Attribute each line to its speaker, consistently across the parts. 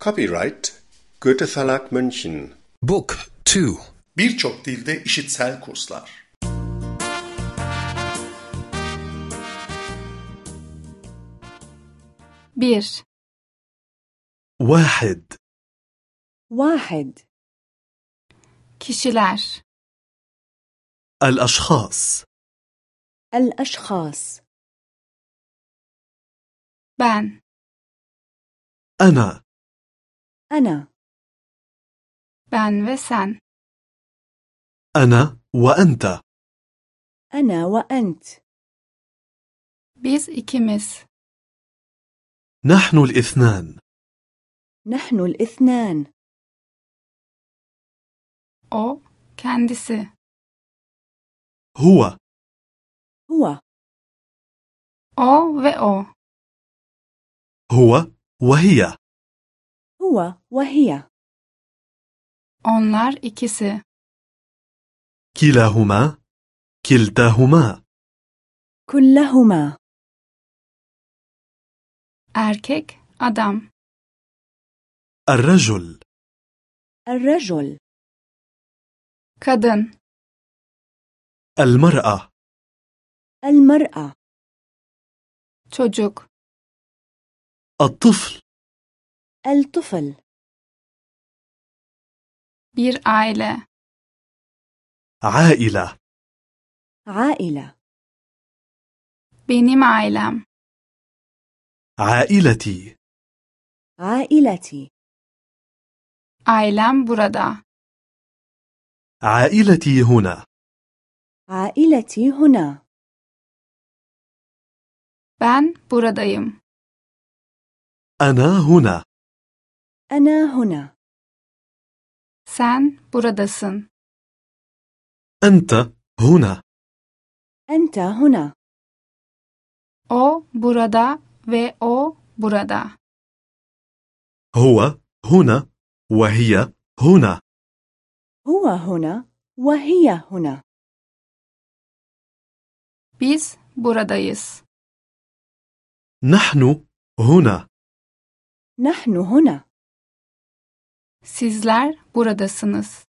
Speaker 1: Copyright Goethe Verlag München
Speaker 2: Book 2
Speaker 3: Birçok dilde işitsel kurslar.
Speaker 4: Bir,
Speaker 2: واحد
Speaker 5: واحد
Speaker 4: kişiler,
Speaker 2: الأشخاص
Speaker 5: الأشخاص
Speaker 4: ben,
Speaker 2: أنا
Speaker 5: أنا.
Speaker 4: Sen,
Speaker 2: أنا وأنت.
Speaker 5: أنا وأنت.
Speaker 4: Biz ikimiz,
Speaker 2: نحن الاثنان.
Speaker 5: نحن الاثنان.
Speaker 4: O, kendisi,
Speaker 2: هو.
Speaker 5: هو.
Speaker 4: O ve o,
Speaker 2: هو وهي.
Speaker 5: هو وهي.
Speaker 4: Onlar ikisi,
Speaker 2: كلاهما كلتاهما.
Speaker 5: كلهما.
Speaker 4: Erkek, adam,
Speaker 2: الرجل.
Speaker 5: الرجل.
Speaker 4: Kadın,
Speaker 2: المرأة.
Speaker 5: المرأة.
Speaker 4: Çocuk,
Speaker 2: الطفل.
Speaker 5: الطفل.
Speaker 4: Bir aile,
Speaker 2: عائلة.
Speaker 5: عائلة.
Speaker 4: Benim ailem,
Speaker 2: عائلتي.
Speaker 5: عائلتي.
Speaker 4: Ailem burada,
Speaker 2: عائلتي هنا.
Speaker 5: عائلتي هنا.
Speaker 4: Ben buradayım,
Speaker 2: أنا هنا.
Speaker 5: أنا هنا.
Speaker 4: sen buradasın,
Speaker 2: أنت هنا.
Speaker 5: أنت هنا.
Speaker 4: o burada ve o burada,
Speaker 2: هو هنا وهي هنا.
Speaker 5: هو هنا وهي هنا.
Speaker 4: biz buradayız,
Speaker 2: نحن هنا.
Speaker 5: نحن هنا.
Speaker 4: Sizler buradasınız.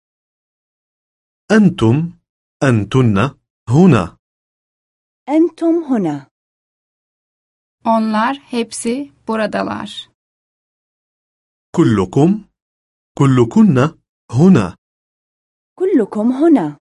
Speaker 2: Entum, entunna, huna.
Speaker 5: Entum huna.
Speaker 4: Onlar hepsi buradalar.
Speaker 2: Kullukum, kullukunna huna.
Speaker 5: Kullukum huna.